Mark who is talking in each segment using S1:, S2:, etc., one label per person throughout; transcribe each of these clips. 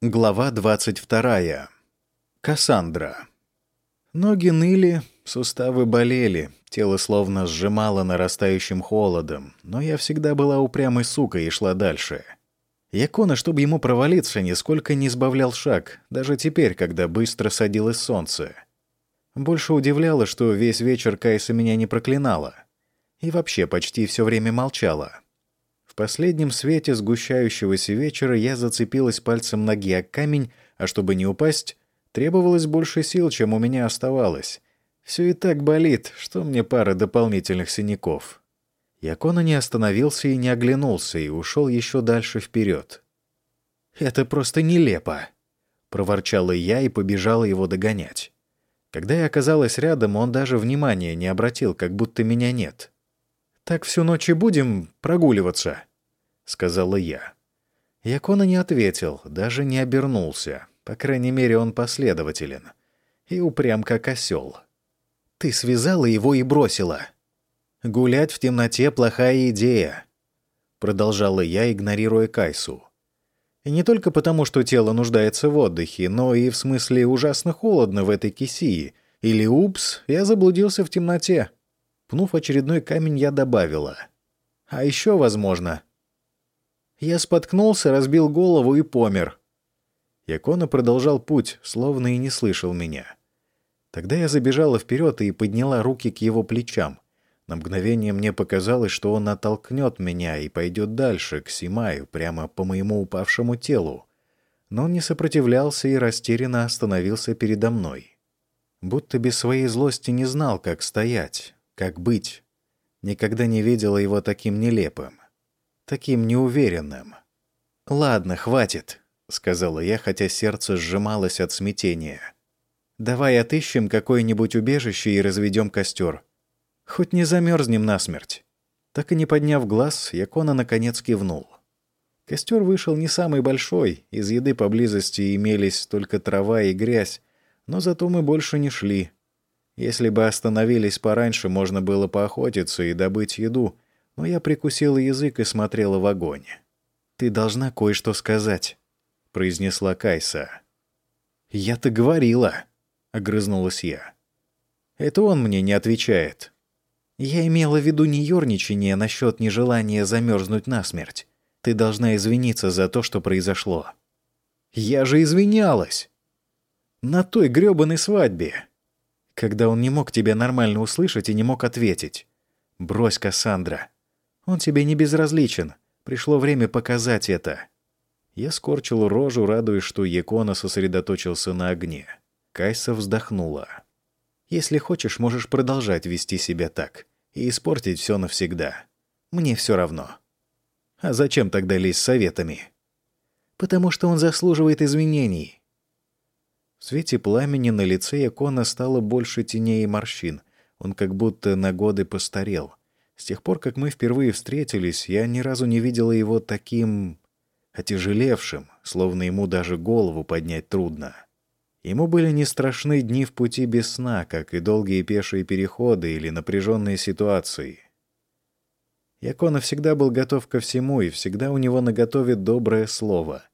S1: Глава 22. Кассандра. Ноги ныли, суставы болели, тело словно сжимало нарастающим холодом, но я всегда была упрямой сукой и шла дальше. Якона, чтобы ему провалиться, нисколько не сбавлял шаг, даже теперь, когда быстро садилось солнце. Больше удивляло, что весь вечер Кайса меня не проклинала. И вообще почти все время молчала последнем свете сгущающегося вечера я зацепилась пальцем ноги о камень, а чтобы не упасть, требовалось больше сил, чем у меня оставалось. Все и так болит, что мне пара дополнительных синяков. Якона не остановился и не оглянулся, и ушел еще дальше вперед. «Это просто нелепо!» — проворчала я и побежала его догонять. Когда я оказалась рядом, он даже внимания не обратил, как будто меня нет. «Так всю ночь и будем прогуливаться?» сказала я. Якона не ответил, даже не обернулся. По крайней мере, он последователен. И упрям как осел. «Ты связала его и бросила». «Гулять в темноте — плохая идея», — продолжала я, игнорируя Кайсу. И не только потому, что тело нуждается в отдыхе, но и в смысле ужасно холодно в этой кисии. Или «Упс, я заблудился в темноте». Пнув очередной камень, я добавила. «А еще, возможно, я споткнулся, разбил голову и помер. Якона продолжал путь, словно и не слышал меня. Тогда я забежала вперед и подняла руки к его плечам. На мгновение мне показалось, что он оттолкнет меня и пойдет дальше, к Симаю, прямо по моему упавшему телу. Но он не сопротивлялся и растерянно остановился передо мной. Будто без своей злости не знал, как стоять, как быть. Никогда не видела его таким нелепым таким неуверенным. «Ладно, хватит», — сказала я, хотя сердце сжималось от смятения. «Давай отыщем какое-нибудь убежище и разведем костер. Хоть не замерзнем насмерть». Так и не подняв глаз, Якона наконец кивнул. Костер вышел не самый большой, из еды поблизости имелись только трава и грязь, но зато мы больше не шли. Если бы остановились пораньше, можно было поохотиться и добыть еду — но я прикусила язык и смотрела в огонь. «Ты должна кое-что сказать», — произнесла Кайса. «Я-то говорила», — огрызнулась я. «Это он мне не отвечает». «Я имела в виду не ерничание насчет нежелания замерзнуть насмерть. Ты должна извиниться за то, что произошло». «Я же извинялась!» «На той грёбаной свадьбе!» Когда он не мог тебя нормально услышать и не мог ответить. «Брось, Кассандра. Он тебе не безразличен. Пришло время показать это». Я скорчил рожу, радуясь, что Якона сосредоточился на огне. Кайса вздохнула. «Если хочешь, можешь продолжать вести себя так и испортить все навсегда. Мне все равно». «А зачем тогда лезть советами?» «Потому что он заслуживает извинений». В свете пламени на лице Якона стало больше теней и морщин. Он как будто на годы постарел. С тех пор, как мы впервые встретились, я ни разу не видела его таким отяжелевшим, словно ему даже голову поднять трудно. Ему были не страшны дни в пути без сна, как и долгие пешие переходы или напряженные ситуации. Якона всегда был готов ко всему, и всегда у него наготове доброе слово.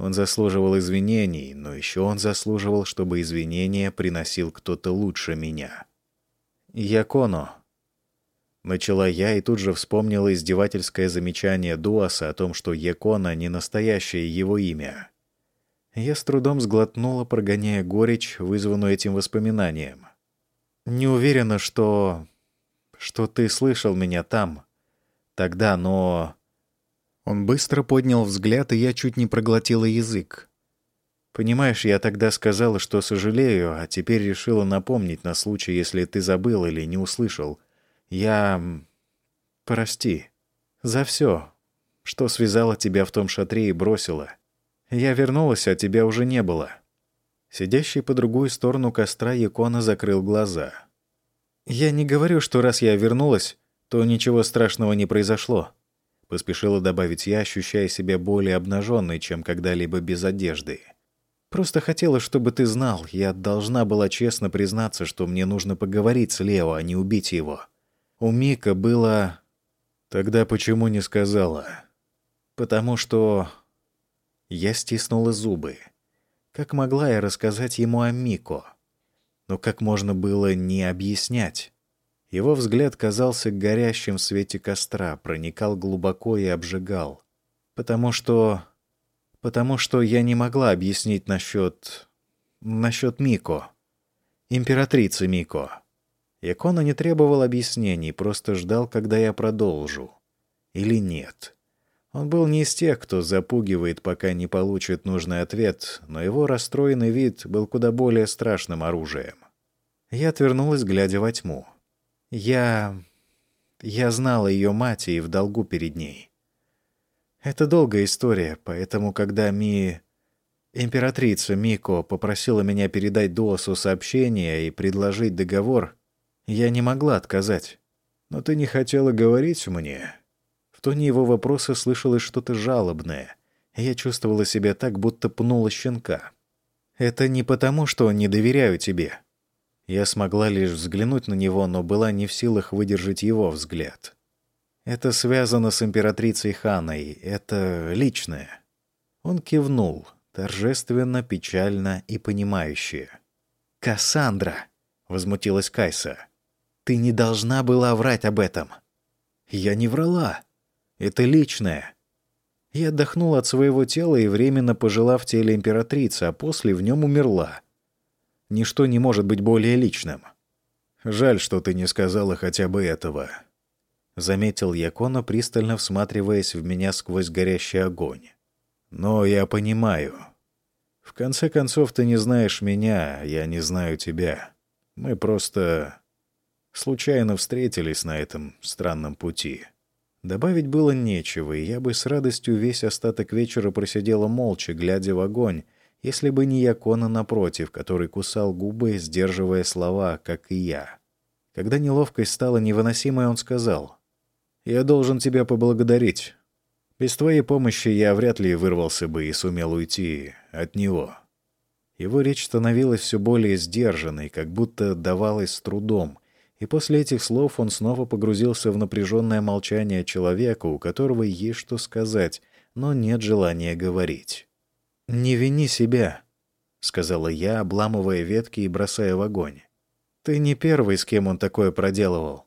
S1: Он заслуживал извинений, но еще он заслуживал, чтобы извинения приносил кто-то лучше меня. «Яконо», Начала я и тут же вспомнила издевательское замечание Дуаса о том, что Якона — не настоящее его имя. Я с трудом сглотнула, прогоняя горечь, вызванную этим воспоминанием. «Не уверена, что... что ты слышал меня там. Тогда, но...» Он быстро поднял взгляд, и я чуть не проглотила язык. «Понимаешь, я тогда сказала, что сожалею, а теперь решила напомнить на случай, если ты забыл или не услышал». Я... Прости. За все, что связала тебя в том шатре и бросила. Я вернулась, а тебя уже не было». Сидящий по другую сторону костра Якона закрыл глаза. «Я не говорю, что раз я вернулась, то ничего страшного не произошло», — поспешила добавить я, ощущая себя более обнаженной, чем когда-либо без одежды. «Просто хотела, чтобы ты знал, я должна была честно признаться, что мне нужно поговорить с Лео, а не убить его. У Мика было... Тогда почему не сказала? Потому что... Я стиснула зубы. Как могла я рассказать ему о Мико? Но как можно было не объяснять? Его взгляд казался горящим в свете костра, проникал глубоко и обжигал. Потому что... Потому что я не могла объяснить насчет... насчет Мико. Императрицы Мико. Якона не требовал объяснений, просто ждал, когда я продолжу. Или нет. Он был не из тех, кто запугивает, пока не получит нужный ответ, но его расстроенный вид был куда более страшным оружием. Я отвернулась, глядя во тьму. Я... я знала ее мать и в долгу перед ней. Это долгая история, поэтому, когда Ми... Императрица Мико попросила меня передать Дуосу сообщение и предложить договор, я не могла отказать. Но ты не хотела говорить мне. В тоне его вопроса слышалось что-то жалобное. Я чувствовала себя так, будто пнула щенка. «Это не потому, что не доверяю тебе». Я смогла лишь взглянуть на него, но была не в силах выдержать его взгляд. «Это связано с императрицей Ханой. Это личное». Он кивнул, торжественно, печально и понимающе. «Кассандра!» — возмутилась Кайса. «Ты не должна была врать об этом». «Я не врала. Это личное. Я отдохнула от своего тела и временно пожила в теле императрицы, а после в нем умерла. Ничто не может быть более личным. Жаль, что ты не сказала хотя бы этого. Заметил Якона, пристально всматриваясь в меня сквозь горящий огонь. Но я понимаю. В конце концов, ты не знаешь меня, я не знаю тебя. Мы просто случайно встретились на этом странном пути. Добавить было нечего, и я бы с радостью весь остаток вечера просидела молча, глядя в огонь, если бы не Якона напротив, который кусал губы, сдерживая слова, как и я. Когда неловкость стала невыносимой, он сказал, «Я должен тебя поблагодарить. Без твоей помощи я вряд ли вырвался бы и сумел уйти от него». Его речь становилась все более сдержанной, как будто давалась с трудом, и после этих слов он снова погрузился в напряженное молчание человека, у которого есть что сказать, но нет желания говорить. «Не вини себя», — сказала я, обламывая ветки и бросая в огонь. «Ты не первый, с кем он такое проделывал.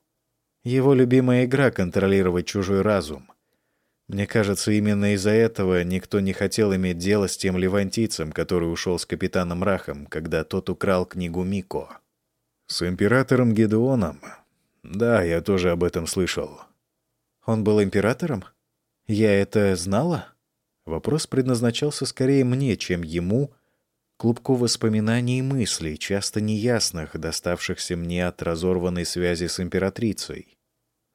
S1: Его любимая игра — контролировать чужой разум. Мне кажется, именно из-за этого никто не хотел иметь дело с тем левантийцем, который ушел с капитаном Рахом, когда тот украл книгу Мико». С императором Гедеоном? Да, я тоже об этом слышал. Он был императором? Я это знала? Вопрос предназначался скорее мне, чем ему, клубку воспоминаний и мыслей, часто неясных, доставшихся мне от разорванной связи с императрицей.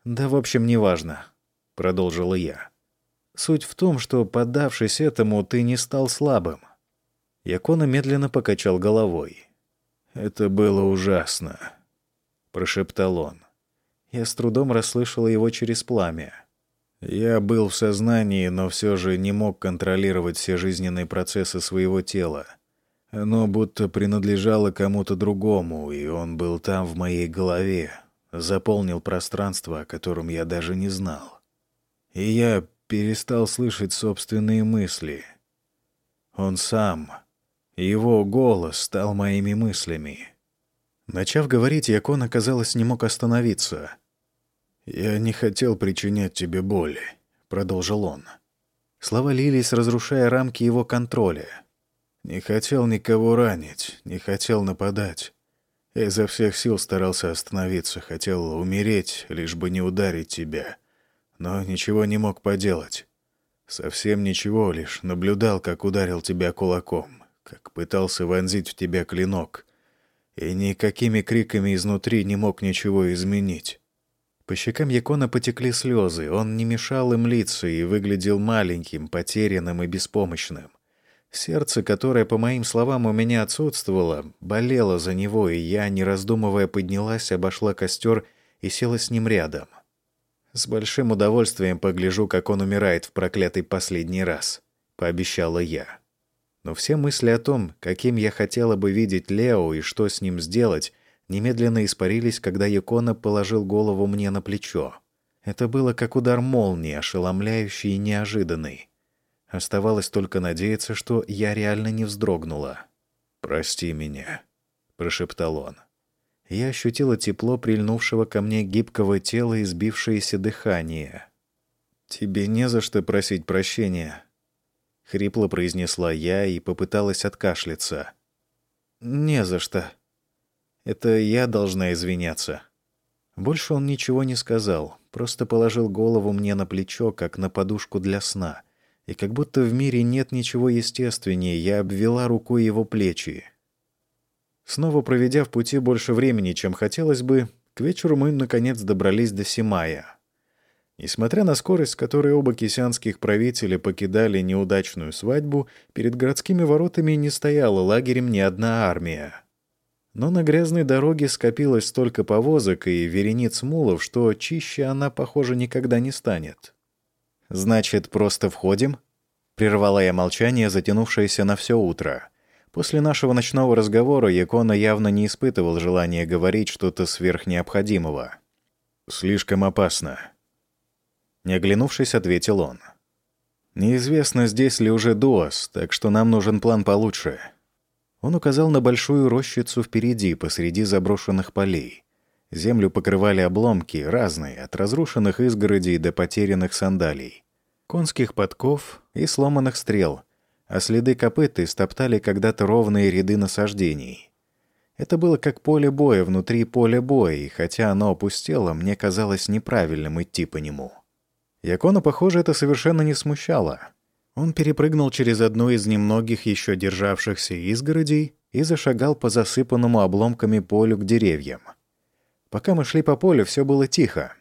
S1: «Да, в общем, неважно», — продолжила я. «Суть в том, что, поддавшись этому, ты не стал слабым». Якона медленно покачал головой. «Это было ужасно», — прошептал он. Я с трудом расслышала его через пламя. Я был в сознании, но все же не мог контролировать все жизненные процессы своего тела. Оно будто принадлежало кому-то другому, и он был там в моей голове, заполнил пространство, о котором я даже не знал. И я перестал слышать собственные мысли. Он сам его голос стал моими мыслями. Начав говорить, Якон, казалось, не мог остановиться. «Я не хотел причинять тебе боли», — продолжил он. Слова лились, разрушая рамки его контроля. «Не хотел никого ранить, не хотел нападать. Я изо всех сил старался остановиться, хотел умереть, лишь бы не ударить тебя. Но ничего не мог поделать. Совсем ничего, лишь наблюдал, как ударил тебя кулаком как пытался вонзить в тебя клинок, и никакими криками изнутри не мог ничего изменить. По щекам Якона потекли слезы, он не мешал им литься и выглядел маленьким, потерянным и беспомощным. Сердце, которое, по моим словам, у меня отсутствовало, болело за него, и я, не раздумывая, поднялась, обошла костер и села с ним рядом. «С большим удовольствием погляжу, как он умирает в проклятый последний раз», — пообещала я. Но все мысли о том, каким я хотела бы видеть Лео и что с ним сделать, немедленно испарились, когда Якона положил голову мне на плечо. Это было как удар молнии, ошеломляющий и неожиданный. Оставалось только надеяться, что я реально не вздрогнула. «Прости меня», — прошептал он. Я ощутила тепло прильнувшего ко мне гибкого тела и сбившееся дыхание. «Тебе не за что просить прощения», — хрипло произнесла я и попыталась откашляться. «Не за что. Это я должна извиняться». Больше он ничего не сказал, просто положил голову мне на плечо, как на подушку для сна. И как будто в мире нет ничего естественнее, я обвела рукой его плечи. Снова проведя в пути больше времени, чем хотелось бы, к вечеру мы, наконец, добрались до Симая. Несмотря на скорость, с которой оба кисянских правителя покидали неудачную свадьбу, перед городскими воротами не стояла лагерем ни одна армия. Но на грязной дороге скопилось столько повозок и верениц мулов, что чище она, похоже, никогда не станет. «Значит, просто входим?» Прервала я молчание, затянувшееся на все утро. После нашего ночного разговора Якона явно не испытывал желания говорить что-то сверхнеобходимого. «Слишком опасно». Не оглянувшись, ответил он. «Неизвестно, здесь ли уже Дуас, так что нам нужен план получше». Он указал на большую рощицу впереди, посреди заброшенных полей. Землю покрывали обломки, разные, от разрушенных изгородей до потерянных сандалий, конских подков и сломанных стрел, а следы копыт истоптали когда-то ровные ряды насаждений. Это было как поле боя внутри поля боя, и хотя оно опустело, мне казалось неправильным идти по нему. Якона, похоже, это совершенно не смущало. Он перепрыгнул через одну из немногих еще державшихся изгородей и зашагал по засыпанному обломками полю к деревьям. Пока мы шли по полю, все было тихо.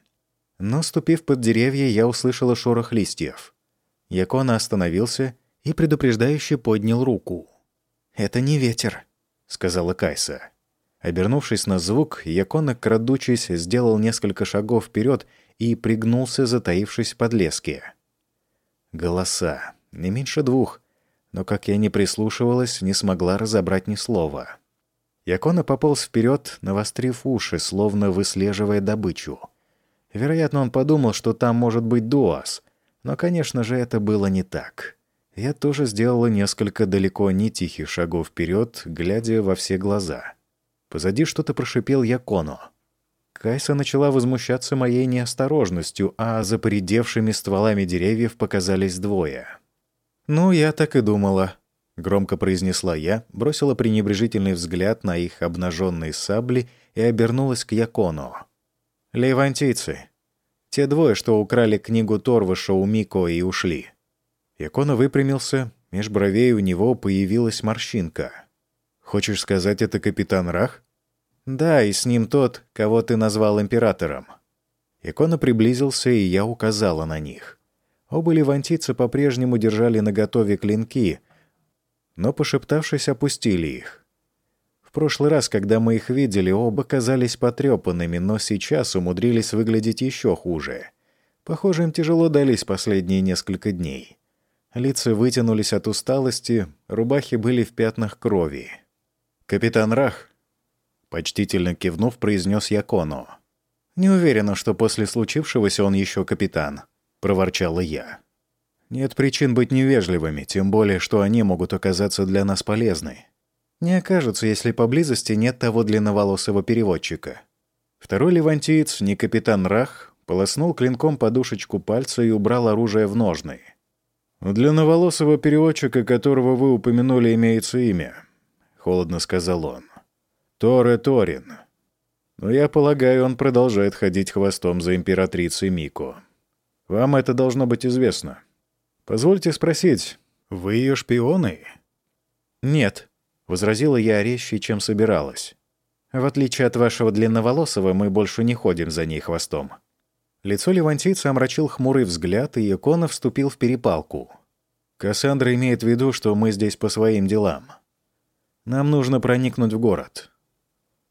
S1: Но, ступив под деревья, я услышала шорох листьев. Якона остановился и предупреждающе поднял руку. «Это не ветер», — сказала Кайса. Обернувшись на звук, Якона, крадучись, сделал несколько шагов вперед и пригнулся, затаившись в подлеске. Голоса не меньше двух, но, как я не прислушивалась, не смогла разобрать ни слова. Якона пополз вперед, навострив уши, словно выслеживая добычу. Вероятно, он подумал, что там может быть Дуас, но, конечно же, это было не так. Я тоже сделала несколько далеко не тихих шагов вперед, глядя во все глаза. Позади что-то прошипел Яконо. Кайса начала возмущаться моей неосторожностью, а за поредевшими стволами деревьев показались двое. «Ну, я так и думала», — громко произнесла я, бросила пренебрежительный взгляд на их обнаженные сабли и обернулась к Якону. «Левантийцы. Те двое, что украли книгу Торвыша у Мико и ушли». Якона выпрямился, меж бровей у него появилась морщинка. «Хочешь сказать, это капитан Рах?» «Да, и с ним тот, кого ты назвал императором». Якона приблизился, и я указала на них. Оба левантийца по-прежнему держали наготове клинки, но, пошептавшись, опустили их. В прошлый раз, когда мы их видели, оба казались потрепанными, но сейчас умудрились выглядеть еще хуже. Похоже, им тяжело дались последние несколько дней. Лица вытянулись от усталости, рубахи были в пятнах крови. «Капитан Рах», — почтительно кивнув, произнес Якону. «Не уверена, что после случившегося он еще капитан», — проворчала я. «Нет причин быть невежливыми, тем более, что они могут оказаться для нас полезны. Не окажутся, если поблизости нет того длинноволосого переводчика». Второй левантиец, не капитан Рах, полоснул клинком подушечку пальца и убрал оружие в ножны. «У длинноволосого переводчика, которого вы упомянули, имеется имя», — холодно сказал он. «Торе Торин. Но я полагаю, он продолжает ходить хвостом за императрицей Мико». Вам это должно быть известно. Позвольте спросить, вы ее шпионы?» «Нет», — возразила я резче, чем собиралась. «В отличие от вашего длинноволосого, мы больше не ходим за ней хвостом». Лицо левантийца омрачил хмурый взгляд, и Якона вступил в перепалку. «Кассандра имеет в виду, что мы здесь по своим делам. Нам нужно проникнуть в город».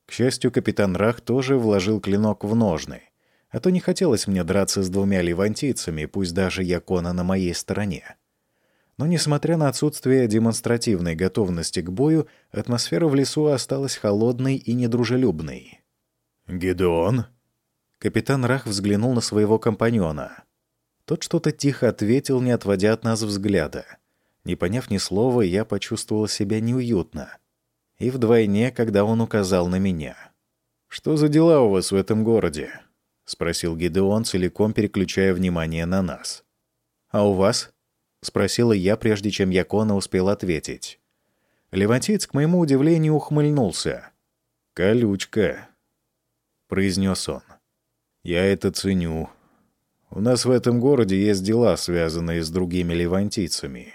S1: К счастью, капитан Рах тоже вложил клинок в ножны — а то не хотелось мне драться с двумя левантийцами, пусть даже Якона на моей стороне. Но, несмотря на отсутствие демонстративной готовности к бою, атмосфера в лесу осталась холодной и недружелюбной. «Гедеон?» Капитан Рах взглянул на своего компаньона. Тот что-то тихо ответил, не отводя от нас взгляда. Не поняв ни слова, я почувствовал себя неуютно. И вдвойне, когда он указал на меня. «Что за дела у вас в этом городе?» — спросил Гидеон, целиком переключая внимание на нас. «А у вас?» — спросила я, прежде чем Якона успел ответить. Левантиец, к моему удивлению, ухмыльнулся. «Колючка», — произнес он. «Я это ценю. У нас в этом городе есть дела, связанные с другими левантийцами.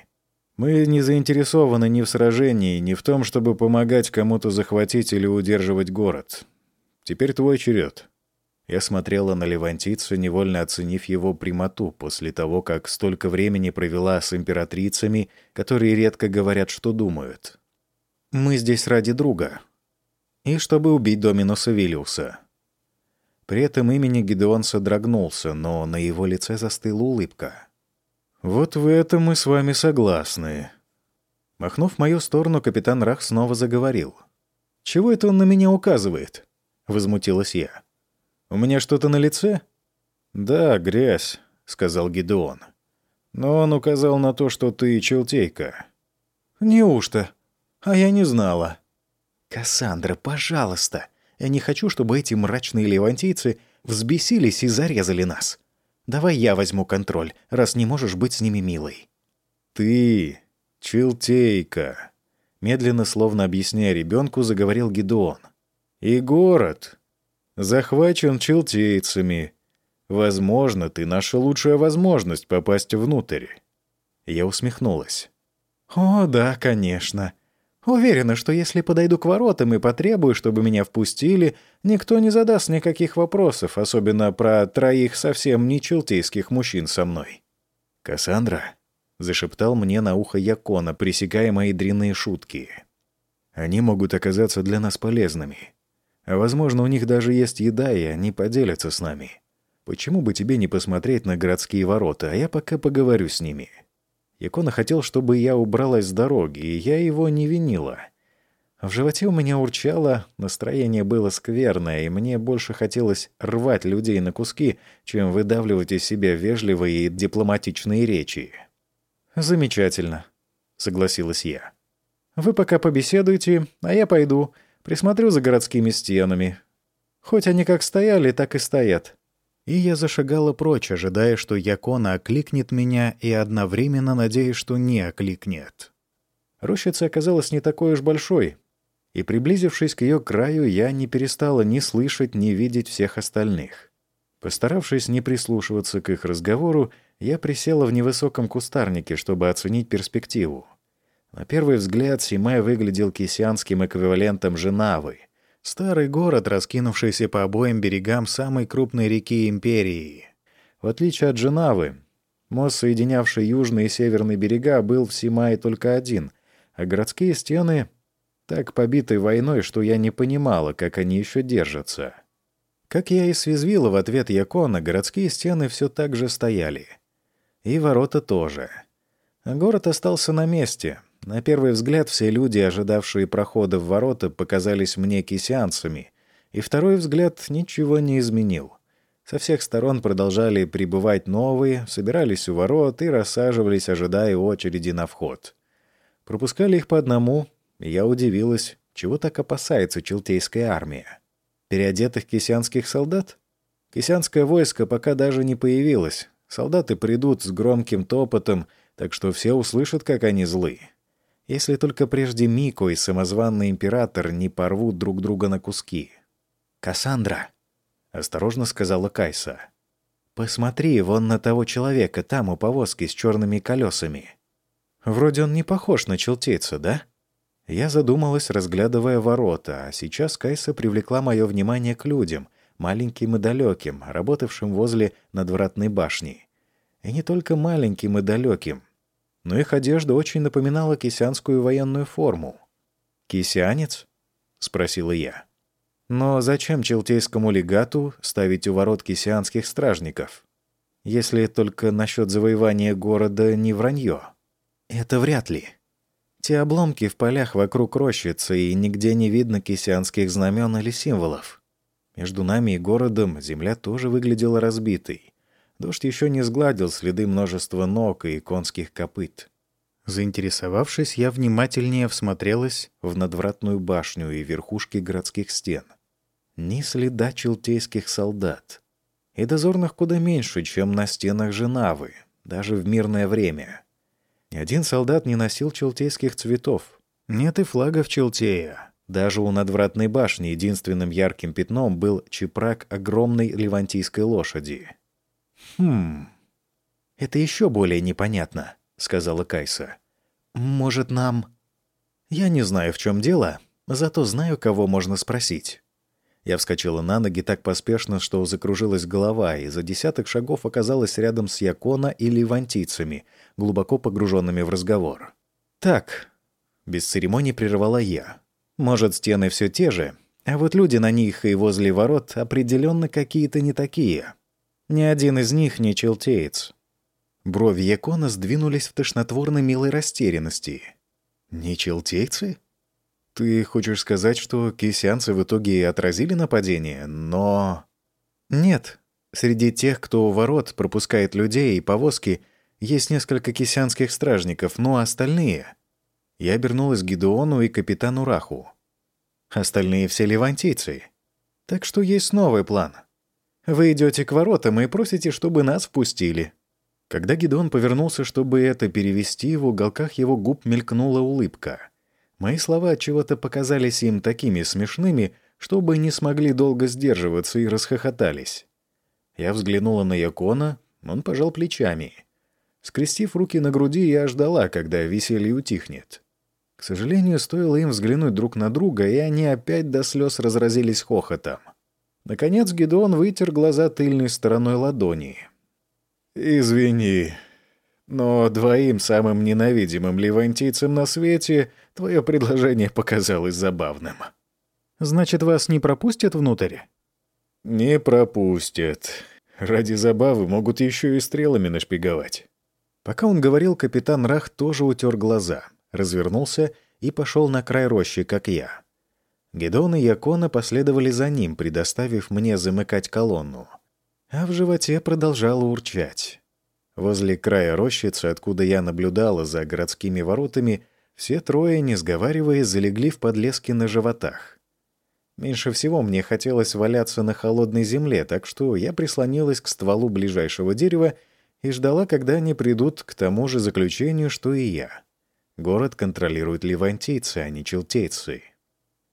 S1: Мы не заинтересованы ни в сражении, ни в том, чтобы помогать кому-то захватить или удерживать город. Теперь твой черед». Я смотрела на левантийца, невольно оценив его прямоту после того, как столько времени провела с императрицами, которые редко говорят, что думают. «Мы здесь ради друга. И чтобы убить Доминуса Виллиуса». При этом имени Гидеон содрогнулся, но на его лице застыла улыбка. «Вот в этом мы с вами согласны». Махнув в мою сторону, капитан Рах снова заговорил. «Чего это он на меня указывает?» — возмутилась я. «У меня что-то на лице?» «Да, грязь», — сказал Гидеон. «Но он указал на то, что ты челтейка». «Неужто? А я не знала». «Кассандра, пожалуйста!» Я не хочу, чтобы эти мрачные левантийцы взбесились и зарезали нас. Давай я возьму контроль, раз не можешь быть с ними милой». «Ты, Челтейка», — медленно, словно объясняя ребенку, заговорил Гидеон. «И город захвачен челтейцами. Возможно, ты наша лучшая возможность попасть внутрь». Я усмехнулась. «О, да, конечно. Уверена, что если подойду к воротам и потребую, чтобы меня впустили, никто не задаст никаких вопросов, особенно про троих совсем не челтейских мужчин со мной. «Кассандра?» — зашептал мне на ухо Якона, пресекая мои дрянные шутки. «Они могут оказаться для нас полезными. А возможно, у них даже есть еда, и они поделятся с нами. Почему бы тебе не посмотреть на городские ворота, а я пока поговорю с ними?» Якона хотел, чтобы я убралась с дороги, и я его не винила. В животе у меня урчало, настроение было скверное, и мне больше хотелось рвать людей на куски, чем выдавливать из себя вежливые и дипломатичные речи. «Замечательно», — согласилась я. «Вы пока побеседуйте, а я пойду, присмотрю за городскими стенами. Хоть они как стояли, так и стоят. И я зашагала прочь, ожидая, что Якона окликнет меня, и одновременно надеясь, что не окликнет. Рощица оказалась не такой уж большой, и, приблизившись к ее краю, я не перестала ни слышать, ни видеть всех остальных. Постаравшись не прислушиваться к их разговору, я присела в невысоком кустарнике, чтобы оценить перспективу. На первый взгляд Симай выглядел кисянским эквивалентом Женавы — Старый город, раскинувшийся по обоим берегам самой крупной реки империи. В отличие от Женавы, мост, соединявший южный и северный берега, был в Симае только один, а городские стены так побиты войной, что я не понимала, как они еще держатся. Как я и связвила в ответ Якона, городские стены все так же стояли. И ворота тоже. А город остался на месте — на первый взгляд все люди, ожидавшие прохода в ворота, показались мне кисянцами, и второй взгляд ничего не изменил. Со всех сторон продолжали прибывать новые, собирались у ворот и рассаживались, ожидая очереди на вход. Пропускали их по одному, и я удивилась, чего так опасается челтейская армия. Переодетых кисянских солдат? Кисянское войско пока даже не появилось. Солдаты придут с громким топотом, так что все услышат, как они злые если только прежде Мико и самозванный император не порвут друг друга на куски. «Кассандра», — осторожно сказала Кайса, — «посмотри вон на того человека там у повозки с черными колесами. Вроде он не похож на челтейца, да?» Я задумалась, разглядывая ворота, а сейчас Кайса привлекла мое внимание к людям, маленьким и далеким, работавшим возле надвратной башни. И не только маленьким и далеким — но их одежда очень напоминала кисянскую военную форму. «Кисянец?» — спросила я. «Но зачем челтейскому легату ставить у ворот кисянских стражников? Если только насчет завоевания города не вранье. Это вряд ли. Те обломки в полях вокруг рощицы, и нигде не видно кисянских знамен или символов. Между нами и городом земля тоже выглядела разбитой. Дождь еще не сгладил следы множества ног и конских копыт. Заинтересовавшись, я внимательнее всмотрелась в надвратную башню и верхушки городских стен. Ни следа челтейских солдат. И дозорных куда меньше, чем на стенах Женавы, даже в мирное время. Ни один солдат не носил челтейских цветов. Нет и флагов Челтея. Даже у надвратной башни единственным ярким пятном был чепрак огромной левантийской лошади. «Хм... Это еще более непонятно», — сказала Кайса. «Может, нам...» «Я не знаю, в чем дело, зато знаю, кого можно спросить». Я вскочила на ноги так поспешно, что закружилась голова, и за десяток шагов оказалась рядом с Якона и левантийцами, глубоко погруженными в разговор. «Так», — без церемоний прервала я. «Может, стены все те же, а вот люди на них и возле ворот определенно какие-то не такие. Ни один из них не челтеец». Брови Якона сдвинулись в тошнотворно милой растерянности. «Не челтейцы?» «Ты хочешь сказать, что кисянцы в итоге отразили нападение, но...» «Нет. Среди тех, кто у ворот пропускает людей и повозки, есть несколько кисянских стражников, но остальные...» Я обернулась к Гидеону и капитану Раху. «Остальные все левантийцы. Так что есть новый план. Вы идете к воротам и просите, чтобы нас впустили». Когда Гидеон повернулся, чтобы это перевести, в уголках его губ мелькнула улыбка — Мои слова чего-то показались им такими смешными, чтобы не смогли долго сдерживаться и расхохотались. Я взглянула на Якона, он пожал плечами. Скрестив руки на груди, я ждала, когда веселье утихнет. К сожалению, стоило им взглянуть друг на друга, и они опять до слез разразились хохотом. Наконец Гедеон вытер глаза тыльной стороной ладони. «Извини, но двоим самым ненавидимым левантийцам на свете твое предложение показалось забавным. Значит, вас не пропустят внутрь? Не пропустят. Ради забавы могут еще и стрелами нашпиговать. Пока он говорил, капитан Рах тоже утер глаза, развернулся и пошел на край рощи, как я. Гедон и Якона последовали за ним, предоставив мне замыкать колонну. А в животе продолжало урчать. Возле края рощицы, откуда я наблюдала за городскими воротами, все трое, не сговариваясь, залегли в подлеске на животах. Меньше всего мне хотелось валяться на холодной земле, так что я прислонилась к стволу ближайшего дерева и ждала, когда они придут к тому же заключению, что и я. Город контролируют левантийцы, а не челтейцы.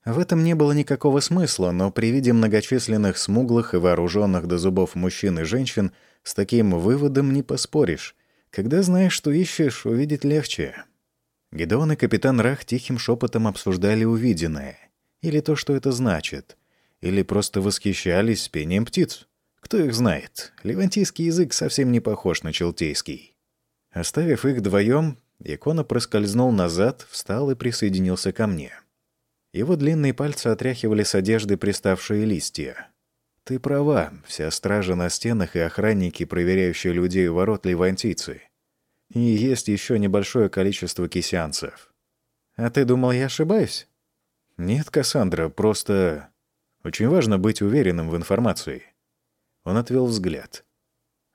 S1: В этом не было никакого смысла, но при виде многочисленных смуглых и вооруженных до зубов мужчин и женщин с таким выводом не поспоришь. Когда знаешь, что ищешь, увидеть легче. Гедеон и капитан Рах тихим шепотом обсуждали увиденное. Или то, что это значит. Или просто восхищались пением птиц. Кто их знает? Левантийский язык совсем не похож на челтейский. Оставив их вдвоем, Якона проскользнул назад, встал и присоединился ко мне. Его длинные пальцы отряхивали с одежды приставшие листья. «Ты права, вся стража на стенах и охранники, проверяющие людей у ворот, левантийцы. И есть еще небольшое количество кисянцев. А ты думал, я ошибаюсь?» «Нет, Кассандра, просто очень важно быть уверенным в информации». Он отвел взгляд.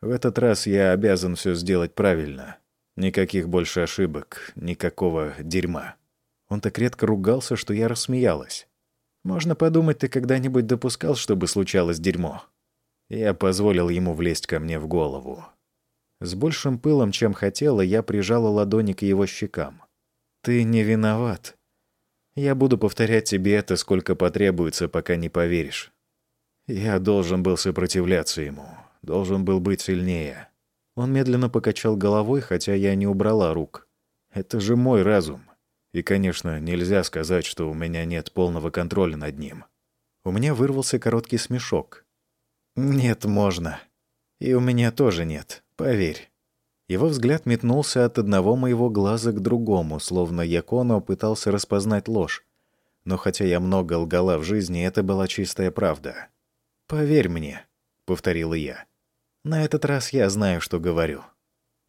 S1: «В этот раз я обязан все сделать правильно. Никаких больше ошибок, никакого дерьма». Он так редко ругался, что я рассмеялась. «Можно подумать, ты когда-нибудь допускал, чтобы случалось дерьмо?» Я позволил ему влезть ко мне в голову. С большим пылом, чем хотела, я прижала ладони к его щекам. «Ты не виноват. Я буду повторять тебе это, сколько потребуется, пока не поверишь. Я должен был сопротивляться ему, должен был быть сильнее». Он медленно покачал головой, хотя я не убрала рук. «Это же мой разум. И, конечно, нельзя сказать, что у меня нет полного контроля над ним. У меня вырвался короткий смешок. «Нет, можно. И у меня тоже нет, поверь». Его взгляд метнулся от одного моего глаза к другому, словно Яконо пытался распознать ложь. Но хотя я много лгала в жизни, это была чистая правда. «Поверь мне», — повторила я. «На этот раз я знаю, что говорю».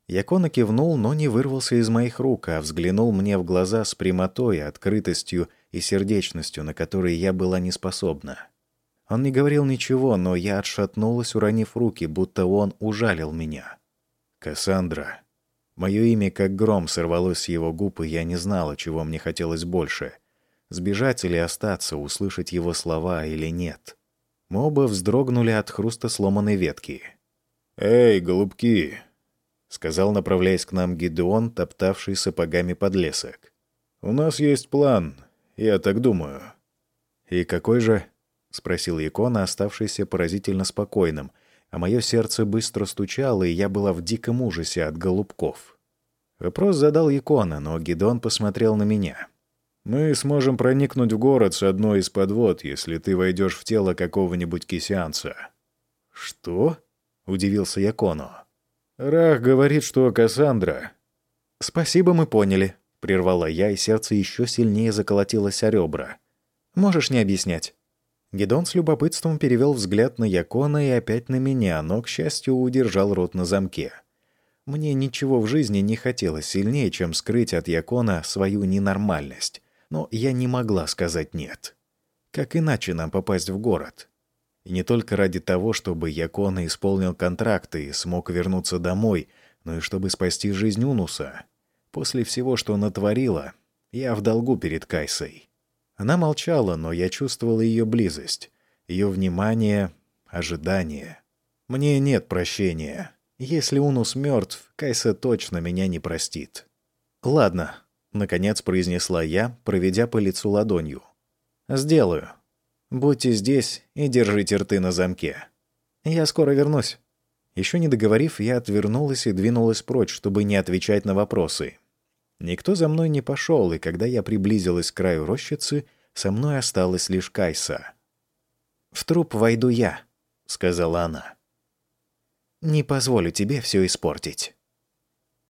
S1: Якона кивнул, но не вырвался из моих рук, а взглянул мне в глаза с прямотой, открытостью и сердечностью, на которые я была не способна. Он не говорил ничего, но я отшатнулась, уронив руки, будто он ужалил меня. «Кассандра». Мое имя как гром сорвалось с его губ, и я не знала, чего мне хотелось больше — сбежать или остаться, услышать его слова или нет. Мы оба вздрогнули от хруста сломанной ветки. «Эй, голубки!» — сказал, направляясь к нам Гидеон, топтавший сапогами подлесок. «У нас есть план, я так думаю». «И какой же?» — спросил Якона, оставшийся поразительно спокойным, а мое сердце быстро стучало, и я была в диком ужасе от голубков. Вопрос задал Якона, но Гидон посмотрел на меня. «Мы сможем проникнуть в город с одной из подвод, если ты войдешь в тело какого-нибудь кисянца». «Что?» — удивился Яконо. «Рах говорит, что Кассандра...» «Спасибо, мы поняли», — прервала я, и сердце еще сильнее заколотилось о ребра. «Можешь не объяснять». Гедон с любопытством перевел взгляд на Якона и опять на меня, но, к счастью, удержал рот на замке. Мне ничего в жизни не хотелось сильнее, чем скрыть от Якона свою ненормальность. Но я не могла сказать «нет». Как иначе нам попасть в город? И не только ради того, чтобы Якона исполнил контракты и смог вернуться домой, но и чтобы спасти жизнь Унуса. После всего, что натворила, я в долгу перед Кайсой. Она молчала, но я чувствовал ее близость, ее внимание, ожидание. Мне нет прощения. Если Унус мертв, Кайса точно меня не простит. «Ладно», — наконец произнесла я, проведя по лицу ладонью. «Сделаю». Будьте здесь и держите рты на замке. Я скоро вернусь». Еще не договорив, я отвернулась и двинулась прочь, чтобы не отвечать на вопросы. Никто за мной не пошел, и когда я приблизилась к краю рощицы, со мной осталась лишь Кайса. «В труп войду я», — сказала она. «Не позволю тебе все испортить».